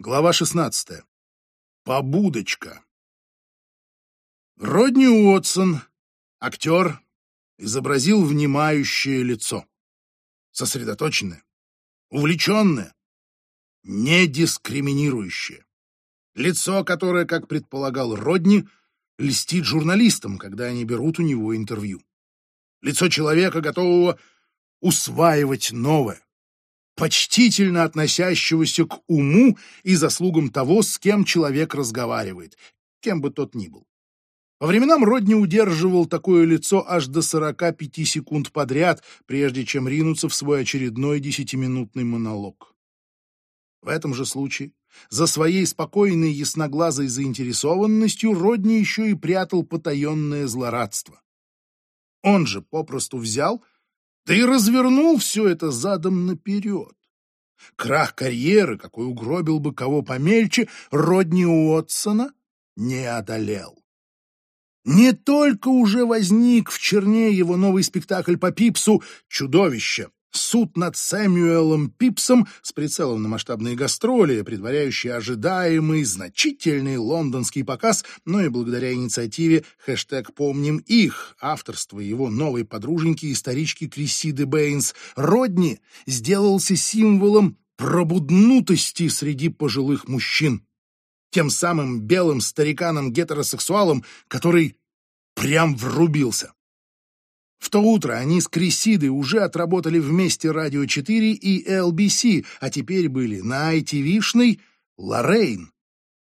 Глава 16. Побудочка. Родни Уотсон, актер, изобразил внимающее лицо. Сосредоточенное, увлеченное, недискриминирующее. Лицо, которое, как предполагал Родни, льстит журналистам, когда они берут у него интервью. Лицо человека, готового усваивать новое почтительно относящегося к уму и заслугам того, с кем человек разговаривает, кем бы тот ни был. По временам Родни удерживал такое лицо аж до 45 секунд подряд, прежде чем ринуться в свой очередной десятиминутный монолог. В этом же случае за своей спокойной ясноглазой заинтересованностью Родни еще и прятал потаенное злорадство. Он же попросту взял — и развернул все это задом наперед. Крах карьеры, какой угробил бы кого помельче, Родни Уотсона не одолел. Не только уже возник в черне его новый спектакль по Пипсу «Чудовище», суд над Сэмюэлом Пипсом с прицелом на масштабные гастроли, предваряющий ожидаемый значительный лондонский показ, но и благодаря инициативе хэштег «Помним их» авторства его новой подруженьки и старички Крисиды Бэйнс, Родни сделался символом пробуднутости среди пожилых мужчин. Тем самым белым стариканом-гетеросексуалом, который прям врубился. В то утро они с Крисидой уже отработали вместе «Радио 4» и LBC, а теперь были на ITV-шной «Лоррейн».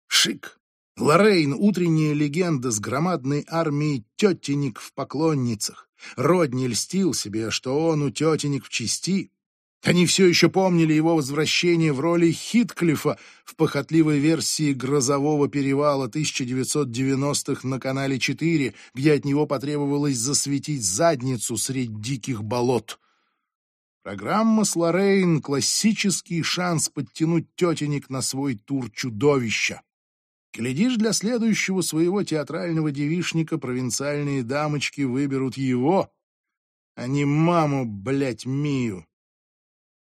Шик. Лоррейн — утренняя легенда с громадной армией тетенек в поклонницах. Родни льстил себе, что он у тетенек в чести. Они все еще помнили его возвращение в роли Хитклифа в похотливой версии «Грозового перевала» 1990-х на канале 4, где от него потребовалось засветить задницу среди диких болот. Программа с Лоррейн — классический шанс подтянуть тетенек на свой тур чудовища. Глядишь, для следующего своего театрального девишника провинциальные дамочки выберут его, а не маму, блядь, Мию.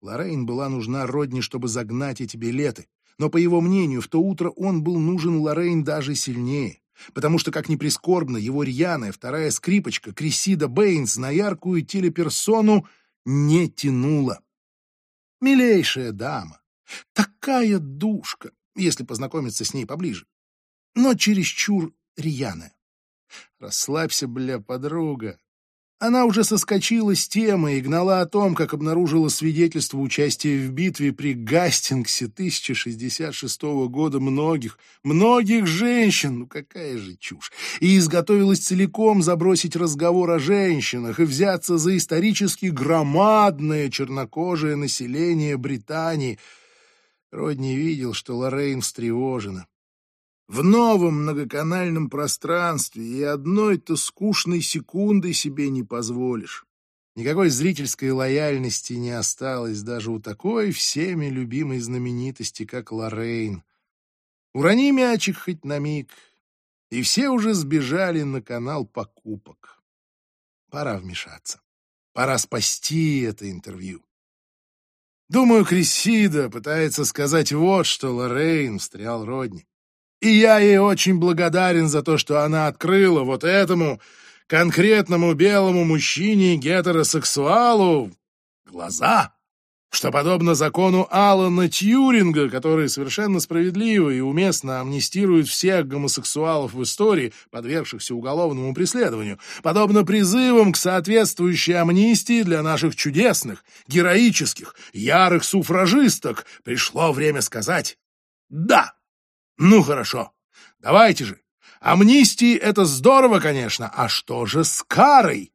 Лоррейн была нужна Родни, чтобы загнать эти билеты. Но, по его мнению, в то утро он был нужен Лоррейн даже сильнее. Потому что, как ни прискорбно, его рьяная вторая скрипочка Крисида Бэйнс на яркую телеперсону не тянула. Милейшая дама. Такая душка, если познакомиться с ней поближе. Но чересчур рьяная. Расслабься, бля, подруга. Она уже соскочила с темы и гнала о том, как обнаружила свидетельство участия в битве при Гастингсе 1066 года многих, многих женщин, ну какая же чушь, и изготовилась целиком забросить разговор о женщинах и взяться за исторически громадное чернокожее население Британии. Родни видел, что Лоррейн встревожена в новом многоканальном пространстве и одной-то скучной секунды себе не позволишь. Никакой зрительской лояльности не осталось даже у такой всеми любимой знаменитости, как Лоррейн. Урони мячик хоть на миг, и все уже сбежали на канал покупок. Пора вмешаться. Пора спасти это интервью. Думаю, Крисида пытается сказать вот что Лоррейн встрял Родни. И я ей очень благодарен за то, что она открыла вот этому конкретному белому мужчине-гетеросексуалу глаза, что, подобно закону Алана Тьюринга, который совершенно справедливо и уместно амнистирует всех гомосексуалов в истории, подвергшихся уголовному преследованию, подобно призывам к соответствующей амнистии для наших чудесных, героических, ярых суфражисток, пришло время сказать «да». Ну хорошо, давайте же. Амнистии — это здорово, конечно, а что же с карой?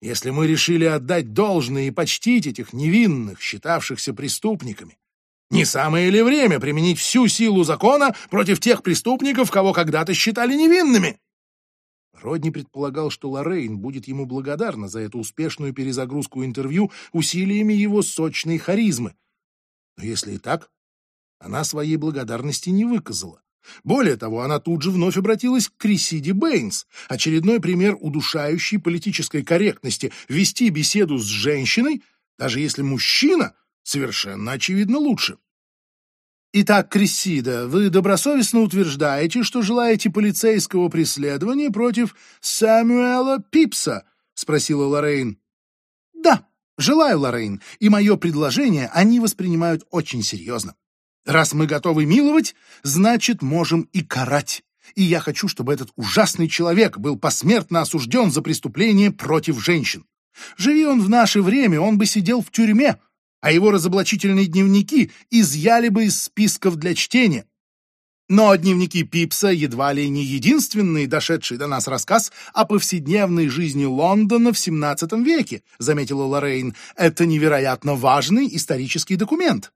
Если мы решили отдать должное и почтить этих невинных, считавшихся преступниками, не самое ли время применить всю силу закона против тех преступников, кого когда-то считали невинными? Родни предполагал, что Лоррейн будет ему благодарна за эту успешную перезагрузку интервью усилиями его сочной харизмы. Но если и так, она своей благодарности не выказала. Более того, она тут же вновь обратилась к Крисиде Бэйнс. Очередной пример удушающей политической корректности — вести беседу с женщиной, даже если мужчина совершенно очевидно лучше. Итак, Крессида, вы добросовестно утверждаете, что желаете полицейского преследования против Сэмюэла Пипса? спросила Лоррейн. Да, желаю, Лоррейн, и мое предложение они воспринимают очень серьезно. Раз мы готовы миловать, значит, можем и карать. И я хочу, чтобы этот ужасный человек был посмертно осужден за преступление против женщин. Живи он в наше время, он бы сидел в тюрьме, а его разоблачительные дневники изъяли бы из списков для чтения. Но дневники Пипса едва ли не единственный дошедший до нас рассказ о повседневной жизни Лондона в XVII веке, заметила Лоррейн. Это невероятно важный исторический документ.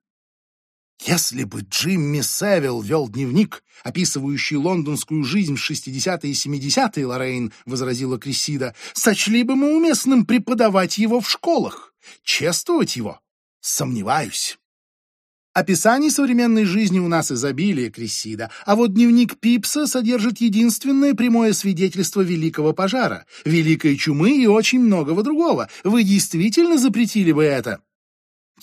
Если бы Джимми Севилл вел дневник, описывающий лондонскую жизнь в 60-е и 70-е, Лоррейн, возразила Крессида, сочли бы мы уместным преподавать его в школах, чествовать его. Сомневаюсь. Описаний современной жизни у нас изобилие, Крессида, а вот дневник Пипса содержит единственное прямое свидетельство Великого пожара, Великой чумы и очень многого другого. Вы действительно запретили бы это?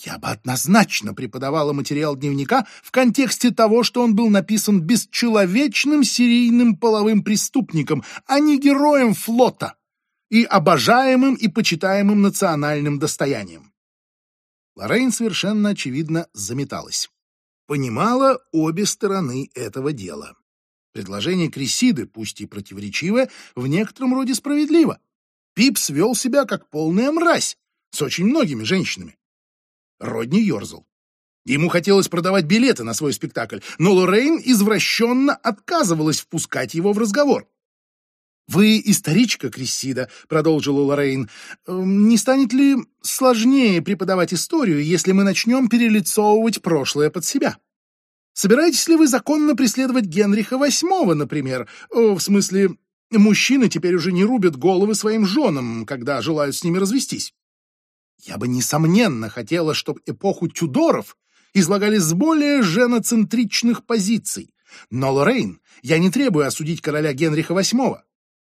Я бы однозначно преподавала материал дневника в контексте того, что он был написан бесчеловечным серийным половым преступником, а не героем флота и обожаемым и почитаемым национальным достоянием. Лоррейн совершенно очевидно заметалась. Понимала обе стороны этого дела. Предложение Крисиды, пусть и противоречивое, в некотором роде справедливо. Пипс вел себя как полная мразь с очень многими женщинами. Родни ерзал. Ему хотелось продавать билеты на свой спектакль, но Лоррейн извращенно отказывалась впускать его в разговор. «Вы историчка, Крессида», — продолжила Лоррейн. «Эм, «Не станет ли сложнее преподавать историю, если мы начнем перелицовывать прошлое под себя? Собираетесь ли вы законно преследовать Генриха VIII, например? В смысле, мужчины теперь уже не рубят головы своим женам, когда желают с ними развестись? Я бы, несомненно, хотела, чтобы эпоху Тюдоров излагали с более женоцентричных позиций. Но, Лоррейн, я не требую осудить короля Генриха VIII.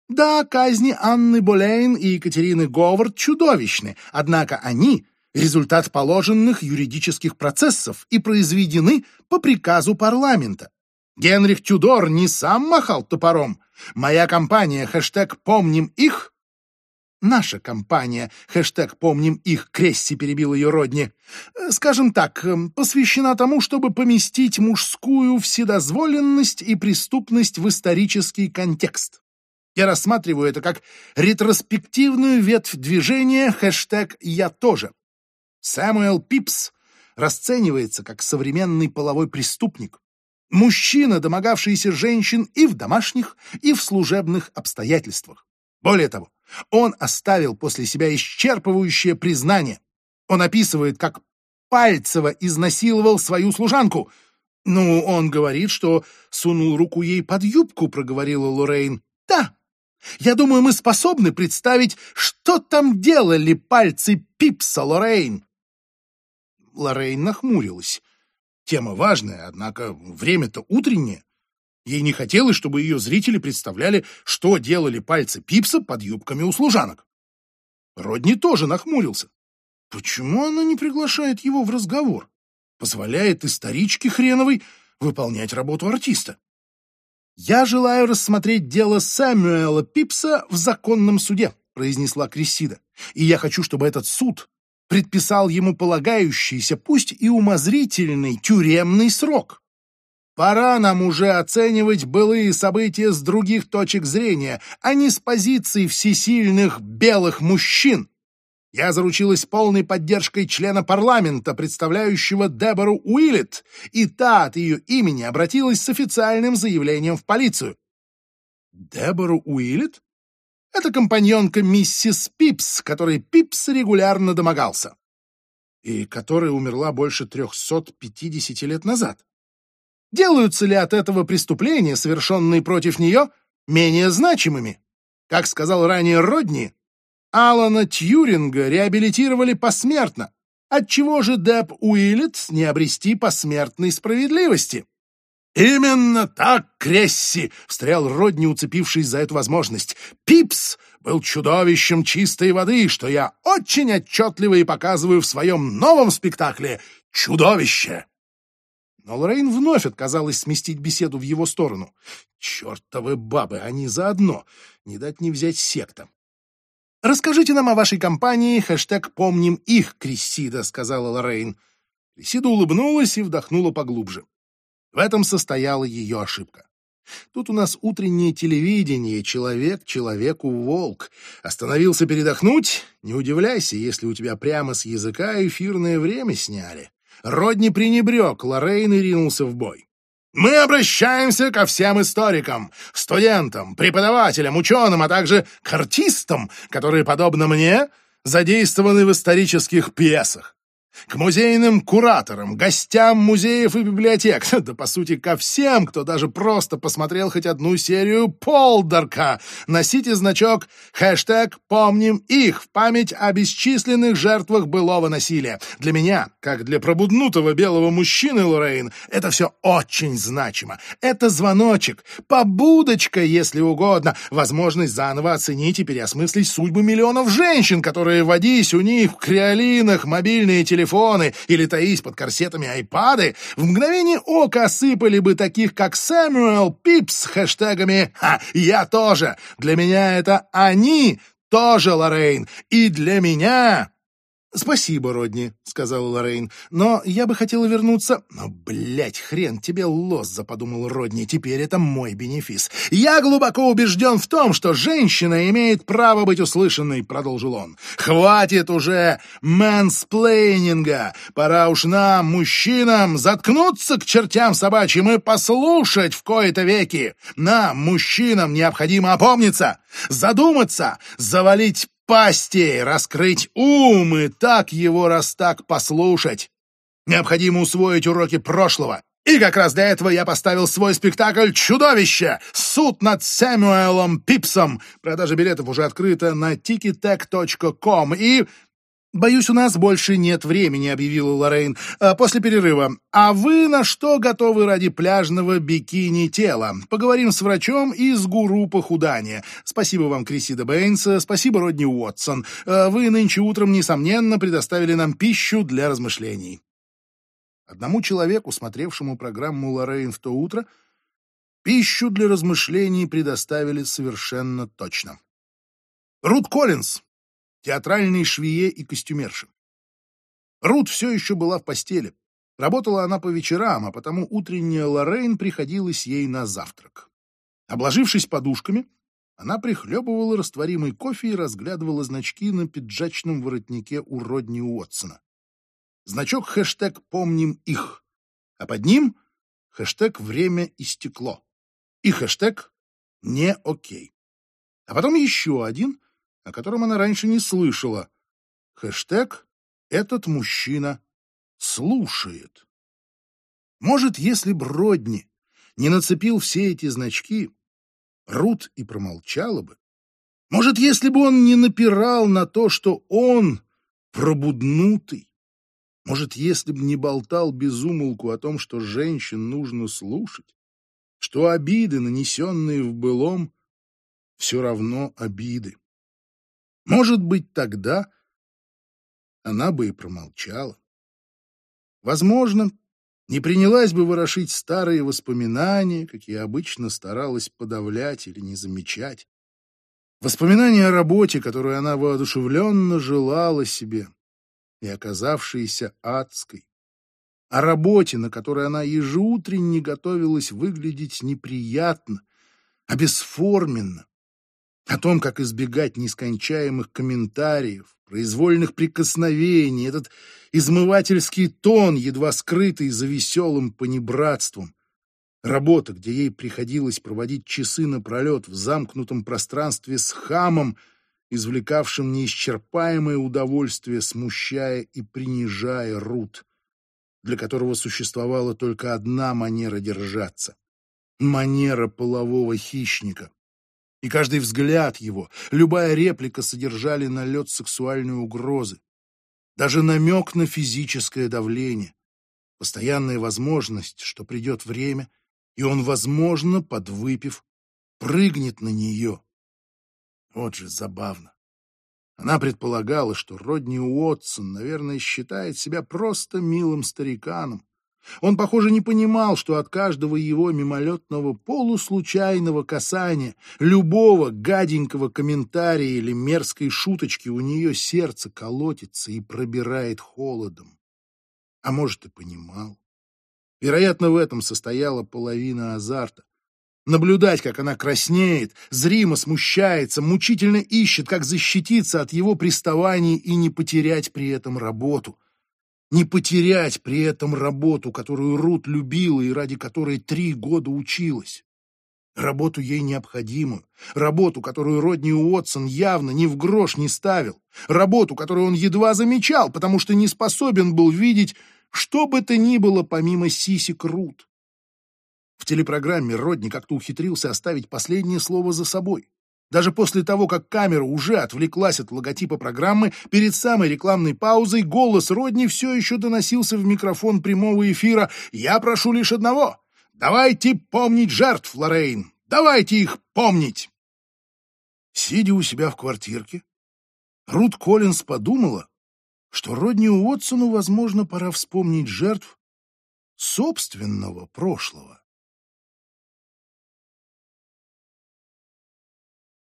Да, казни Анны Болейн и Екатерины Говард чудовищны, однако они — результат положенных юридических процессов и произведены по приказу парламента. Генрих Тюдор не сам махал топором. Моя компания «Помним их» Наша компания, хэштег «Помним их», Кресси перебил ее Родни, скажем так, посвящена тому, чтобы поместить мужскую вседозволенность и преступность в исторический контекст. Я рассматриваю это как ретроспективную ветвь движения хэштег «Я тоже». Сэмуэл Пипс расценивается как современный половой преступник. Мужчина, домогавшийся женщин и в домашних, и в служебных обстоятельствах. Более того, он оставил после себя исчерпывающее признание. Он описывает, как Пальцево изнасиловал свою служанку. «Ну, он говорит, что сунул руку ей под юбку», — проговорила Лоррейн. «Да, я думаю, мы способны представить, что там делали пальцы Пипса Лоррейн. Лоррейн нахмурилась. Тема важная, однако время-то утреннее. Ей не хотелось, чтобы ее зрители представляли, что делали пальцы Пипса под юбками у служанок. Родни тоже нахмурился. Почему она не приглашает его в разговор? Позволяет историчке хреновой выполнять работу артиста. «Я желаю рассмотреть дело Сэмюэла Пипса в законном суде», произнесла Крессида. «И я хочу, чтобы этот суд предписал ему полагающийся, пусть и умозрительный, тюремный срок. Пора нам уже оценивать былые события с других точек зрения, а не с позиции всесильных белых мужчин. Я заручилась полной поддержкой члена парламента, представляющего Дебору Уиллет, и та от ее имени обратилась с официальным заявлением в полицию. Дебору Уиллет? Это компаньонка миссис Пипс, которой Пипс регулярно домогался. И которая умерла больше 350 лет назад. Делаются ли от этого преступления, совершенные против нее, менее значимыми? Как сказал ранее Родни, Алана Тьюринга реабилитировали посмертно. Отчего же Деп Уиллет не обрести посмертной справедливости? «Именно так, Кресси!» — встрял Родни, уцепившись за эту возможность. «Пипс был чудовищем чистой воды, что я очень отчетливо и показываю в своем новом спектакле «Чудовище». Но Лоррейн вновь отказалась сместить беседу в его сторону. Чертовы бабы, они заодно. Не дать не взять секта. «Расскажите нам о вашей компании, хэштег «Помним их», Крессида», — сказала Лоррейн. Крессида улыбнулась и вдохнула поглубже. В этом состояла ее ошибка. Тут у нас утреннее телевидение, человек человеку волк. Остановился передохнуть? Не удивляйся, если у тебя прямо с языка эфирное время сняли. Родни пренебрег, Лоррейн и ринулся в бой. Мы обращаемся ко всем историкам, студентам, преподавателям, ученым, а также к артистам, которые, подобно мне, задействованы в исторических пьесах к музейным кураторам, гостям музеев и библиотек, да, по сути, ко всем, кто даже просто посмотрел хоть одну серию Полдорка. Носите значок хэштег «Помним их» в память о бесчисленных жертвах былого насилия. Для меня, как для пробуднутого белого мужчины, Лоррейн, это все очень значимо. Это звоночек, побудочка, если угодно, возможность заново оценить и переосмыслить судьбы миллионов женщин, которые, водись у них в креолинах, мобильные телефоны, телефоны или таись под корсетами айпады, в мгновение ока осыпали бы таких, как Сэмюэл Пипс с хэштегами «Ха, я тоже!» Для меня это «они» тоже, Лоррейн, и для меня «Спасибо, Родни», — сказала Лоррейн, — «но я бы хотела вернуться...» «Но, блядь, хрен тебе лоза», — подумал Родни, — «теперь это мой бенефис. Я глубоко убежден в том, что женщина имеет право быть услышанной», — продолжил он. «Хватит уже мэнсплейнинга. Пора уж нам, мужчинам, заткнуться к чертям собачьим и послушать в кои-то веки. Нам, мужчинам, необходимо опомниться, задуматься, завалить пасти, раскрыть ум и так его раз так послушать. Необходимо усвоить уроки прошлого. И как раз для этого я поставил свой спектакль «Чудовище! Суд над Сэмюэлом Пипсом». Продажа билетов уже открыта на ticketech.com и «Боюсь, у нас больше нет времени», — объявила Лоррейн а, после перерыва. «А вы на что готовы ради пляжного бикини тела? Поговорим с врачом и с гуру похудания. Спасибо вам, Крисида Бэйнс, спасибо, Родни Уотсон. А, вы нынче утром, несомненно, предоставили нам пищу для размышлений». Одному человеку, смотревшему программу Лоррейн в то утро, пищу для размышлений предоставили совершенно точно. Рут Коллинз, театральной швее и костюмерши. Рут все еще была в постели. Работала она по вечерам, а потому утренняя Лоррейн приходилась ей на завтрак. Обложившись подушками, она прихлебывала растворимый кофе и разглядывала значки на пиджачном воротнике у Родни Уотсона. Значок хэштег «Помним их», а под ним хэштег «Время истекло» и хэштег «Не окей». А потом еще один о котором она раньше не слышала. Хэштег «Этот мужчина слушает». Может, если б Родни не нацепил все эти значки, Рут и промолчала бы. Может, если бы он не напирал на то, что он пробуднутый. Может, если бы не болтал безумолку о том, что женщин нужно слушать, что обиды, нанесенные в былом, все равно обиды. Может быть, тогда она бы и промолчала. Возможно, не принялась бы ворошить старые воспоминания, какие обычно старалась подавлять или не замечать. Воспоминания о работе, которую она воодушевленно желала себе, и оказавшейся адской. О работе, на которой она ежеутренне готовилась выглядеть неприятно, а бесформенно, о том, как избегать нескончаемых комментариев, произвольных прикосновений, этот измывательский тон, едва скрытый за веселым понебратством. Работа, где ей приходилось проводить часы напролет в замкнутом пространстве с хамом, извлекавшим неисчерпаемое удовольствие, смущая и принижая Рут, для которого существовала только одна манера держаться — манера полового хищника и каждый взгляд его, любая реплика содержали налет сексуальной угрозы, даже намек на физическое давление, постоянная возможность, что придет время, и он, возможно, подвыпив, прыгнет на нее. Вот же забавно. Она предполагала, что Родни Уотсон, наверное, считает себя просто милым стариканом, Он, похоже, не понимал, что от каждого его мимолетного полуслучайного касания, любого гаденького комментария или мерзкой шуточки у нее сердце колотится и пробирает холодом. А может, и понимал. Вероятно, в этом состояла половина азарта. Наблюдать, как она краснеет, зримо смущается, мучительно ищет, как защититься от его приставаний и не потерять при этом работу — не потерять при этом работу, которую Рут любила и ради которой три года училась. Работу ей необходимую, работу, которую Родни Уотсон явно ни в грош не ставил, работу, которую он едва замечал, потому что не способен был видеть что бы то ни было помимо сисек Рут. В телепрограмме Родни как-то ухитрился оставить последнее слово за собой. Даже после того, как камера уже отвлеклась от логотипа программы, перед самой рекламной паузой голос Родни все еще доносился в микрофон прямого эфира «Я прошу лишь одного! Давайте помнить жертв, Лоррейн! Давайте их помнить!» Сидя у себя в квартирке, Рут Коллинз подумала, что Родни Уотсону, возможно, пора вспомнить жертв собственного прошлого.